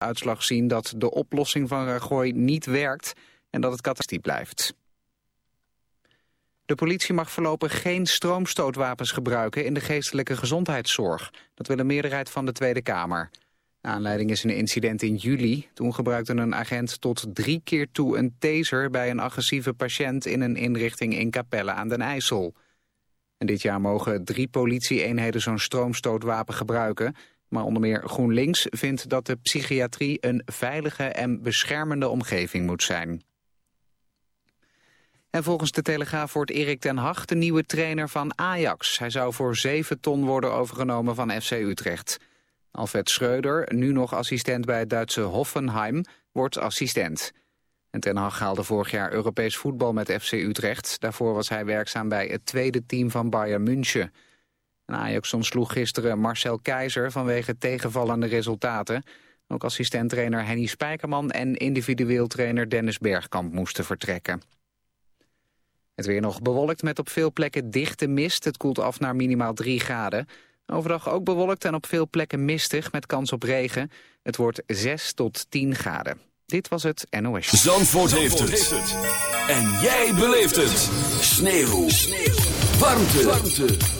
uitslag zien dat de oplossing van Rajoy niet werkt en dat het katastrofisch blijft. De politie mag voorlopig geen stroomstootwapens gebruiken in de geestelijke gezondheidszorg. Dat wil een meerderheid van de Tweede Kamer. Aanleiding is een incident in juli. Toen gebruikte een agent tot drie keer toe een taser bij een agressieve patiënt in een inrichting in Capelle aan den IJssel. En dit jaar mogen drie politieeenheden zo'n stroomstootwapen gebruiken. Maar onder meer GroenLinks vindt dat de psychiatrie een veilige en beschermende omgeving moet zijn. En volgens de Telegraaf wordt Erik ten Hag de nieuwe trainer van Ajax. Hij zou voor 7 ton worden overgenomen van FC Utrecht. Alfred Schreuder, nu nog assistent bij het Duitse Hoffenheim, wordt assistent. En ten Hag haalde vorig jaar Europees voetbal met FC Utrecht. Daarvoor was hij werkzaam bij het tweede team van Bayern München. En Ajax ontsloeg gisteren Marcel Keizer vanwege tegenvallende resultaten. Ook assistent-trainer Henny Spijkerman en individueel trainer Dennis Bergkamp moesten vertrekken. Het weer nog bewolkt met op veel plekken dichte mist. Het koelt af naar minimaal 3 graden. Overdag ook bewolkt en op veel plekken mistig met kans op regen. Het wordt 6 tot 10 graden. Dit was het NOS. Zandvoort, heeft, het. En jij beleeft het. Sneeuw. Sneeuw. Warmte. Warmte.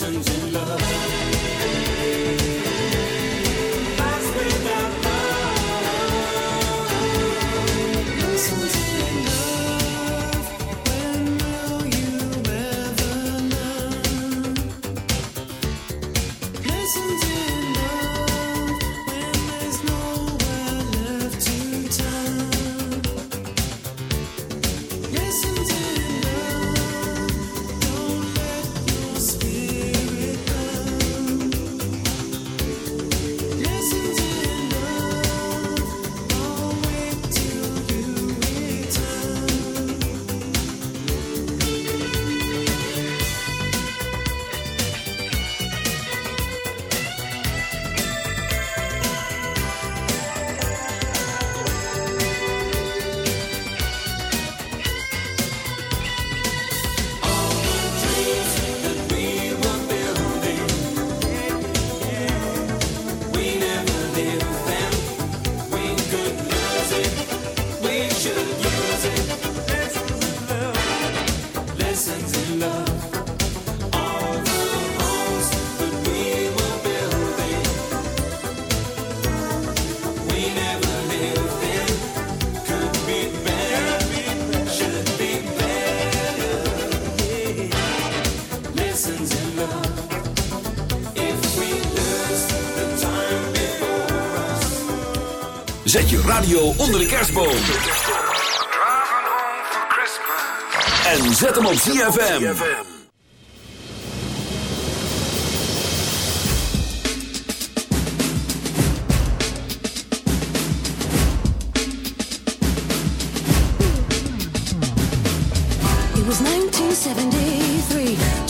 lessons in love. radio onder de kerstboom. En zet hem op ZFM. It was 1973.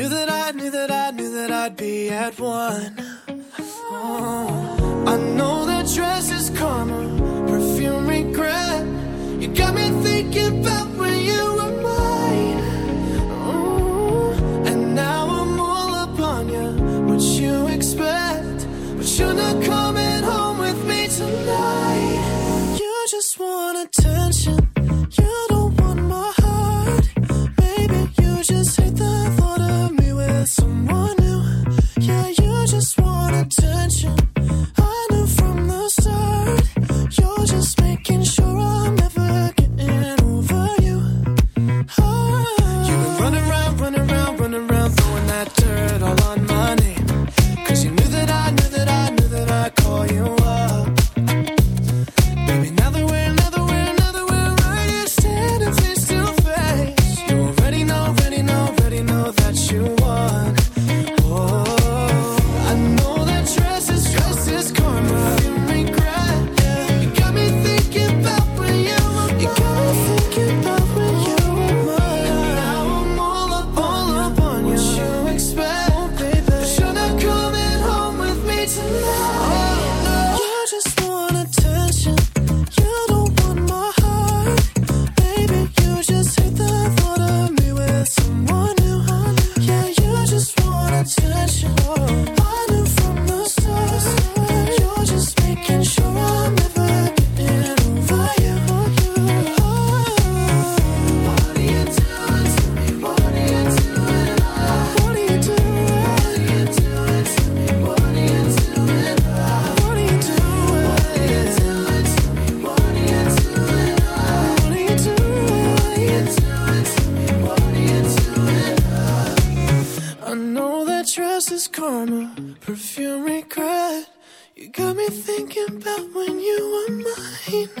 wanna keep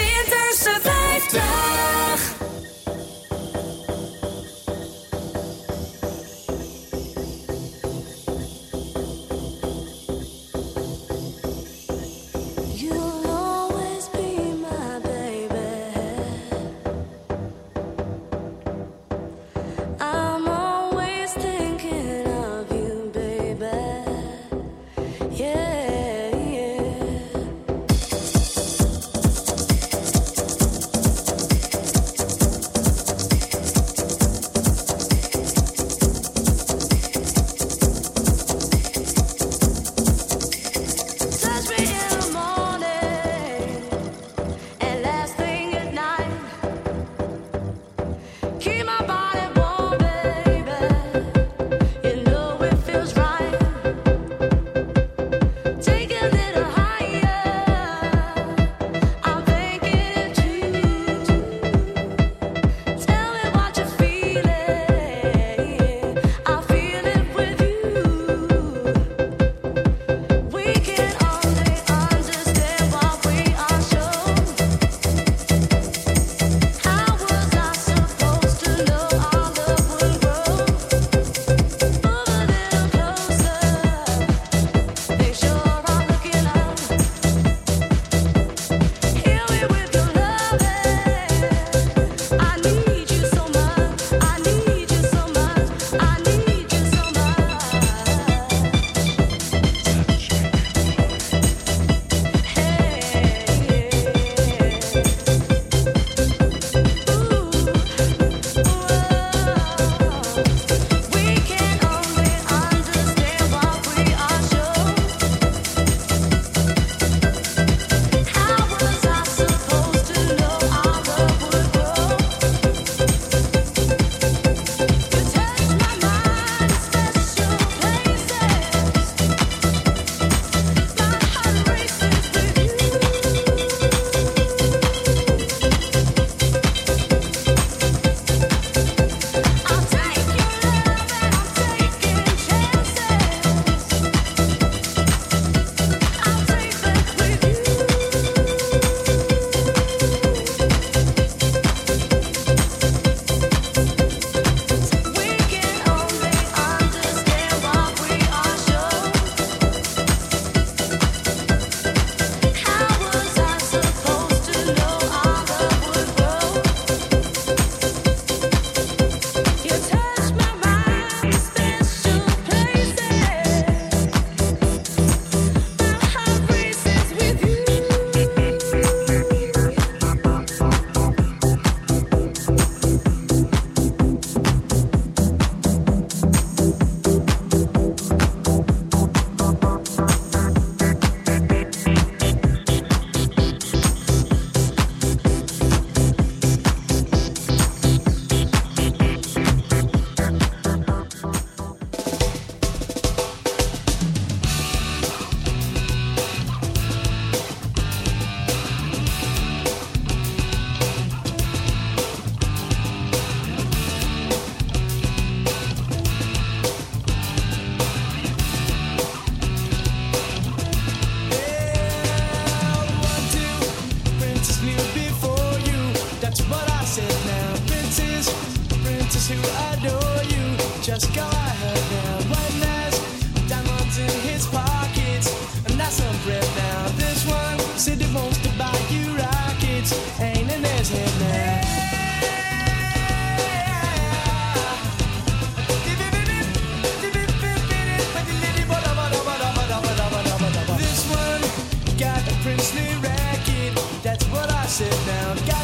sit down.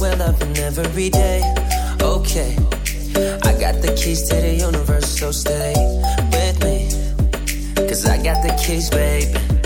live well up in every day. Okay, I got the keys to the universe, so stay with me. Cause I got the keys, baby.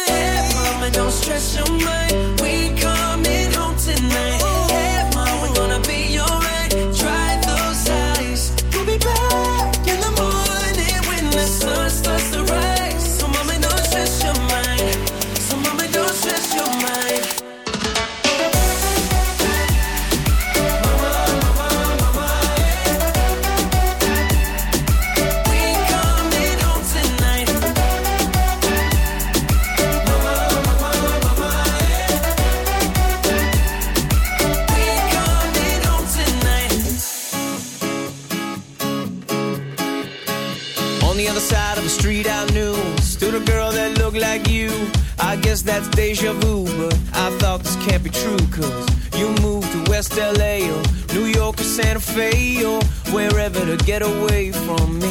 get away from me.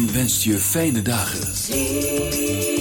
en wenst je fijne dagen.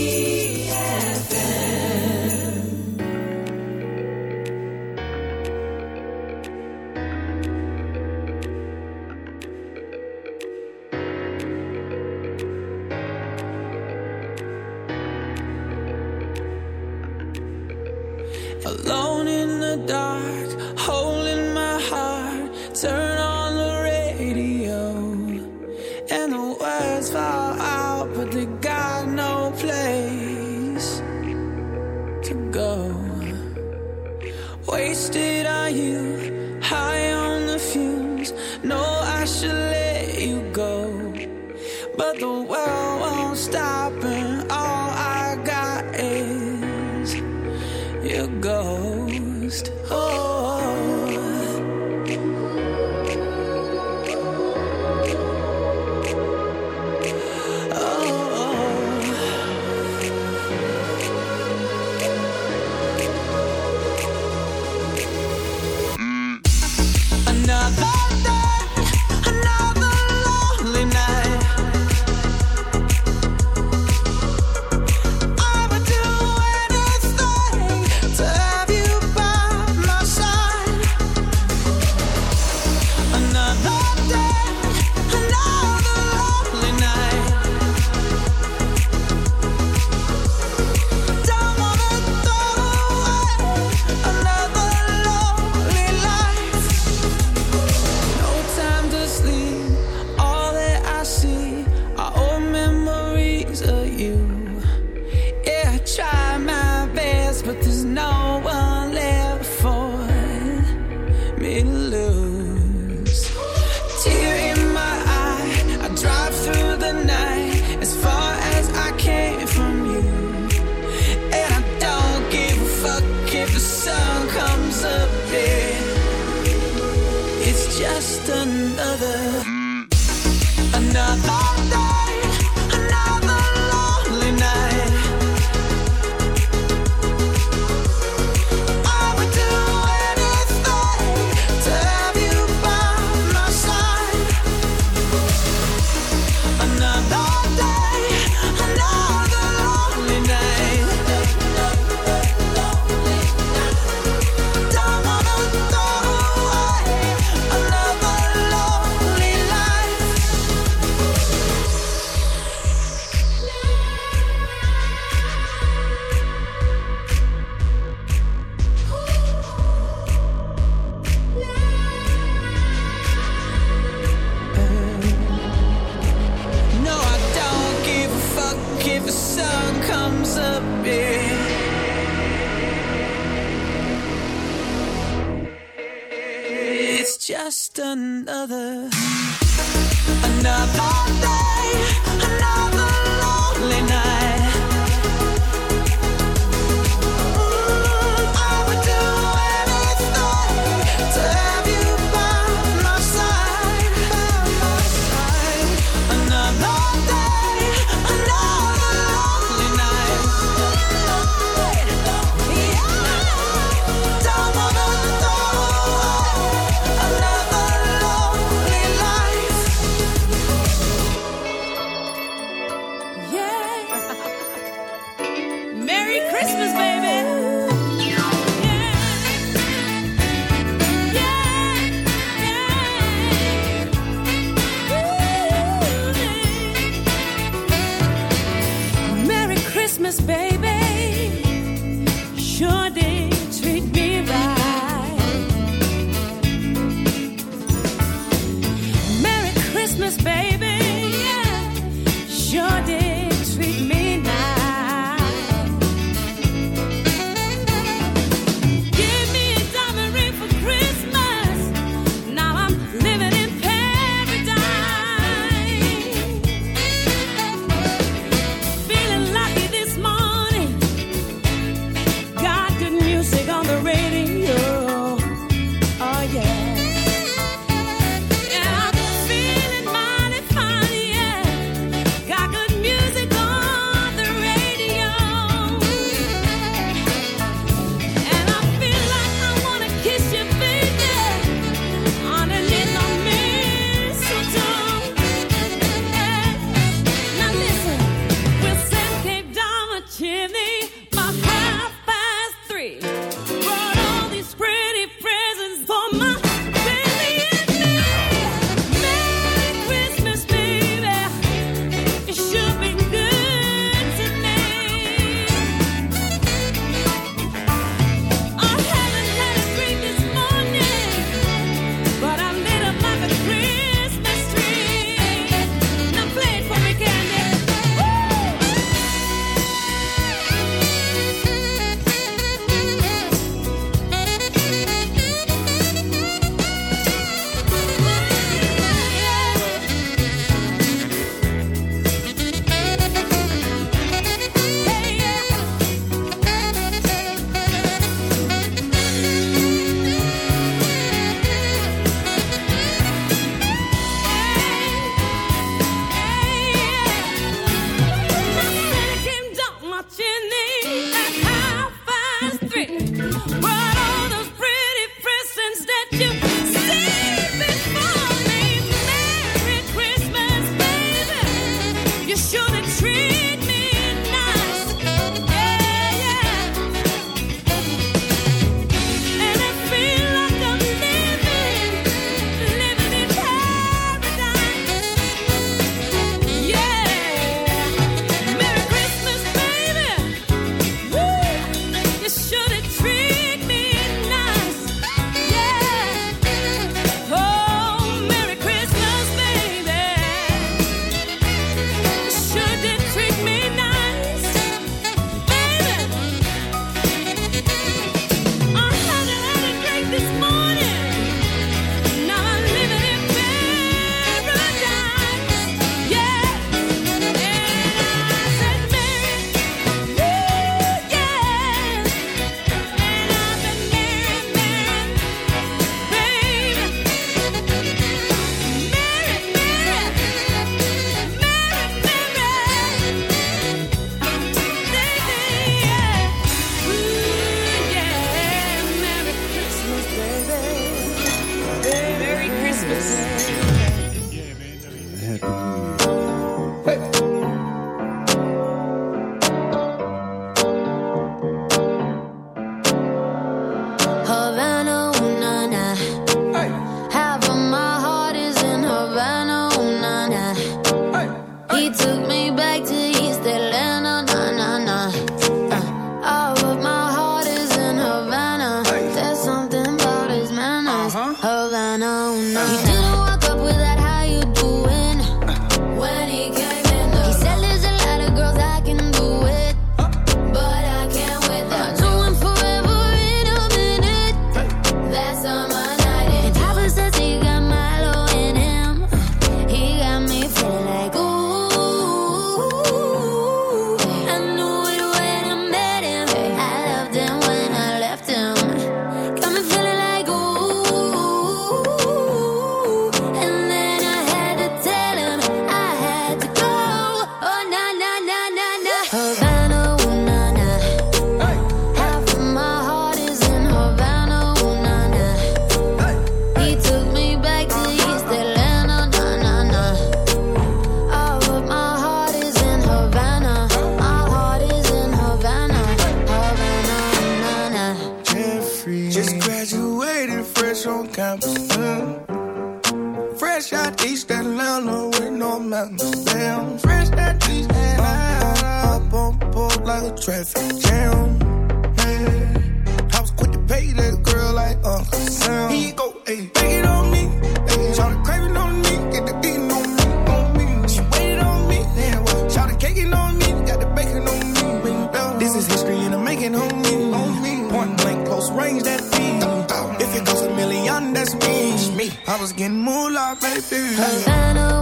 this range, that feed. If it goes a million, that's me. I was getting more like baby. Havana,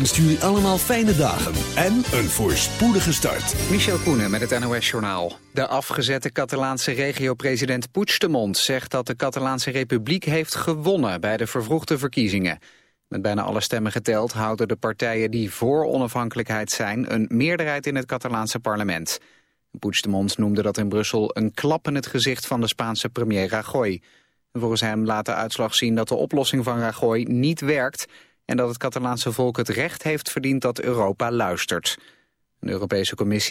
wenst jullie allemaal fijne dagen en een voorspoedige start. Michel Koenen met het NOS-journaal. De afgezette Catalaanse regio-president Puigdemont zegt dat de Catalaanse Republiek heeft gewonnen bij de vervroegde verkiezingen. Met bijna alle stemmen geteld houden de partijen die voor onafhankelijkheid zijn een meerderheid in het Catalaanse parlement. Puigdemont noemde dat in Brussel een klap in het gezicht van de Spaanse premier Rajoy. Volgens hem laat de uitslag zien dat de oplossing van Rajoy niet werkt en dat het Catalaanse volk het recht heeft verdiend dat Europa luistert. De Europese Commissie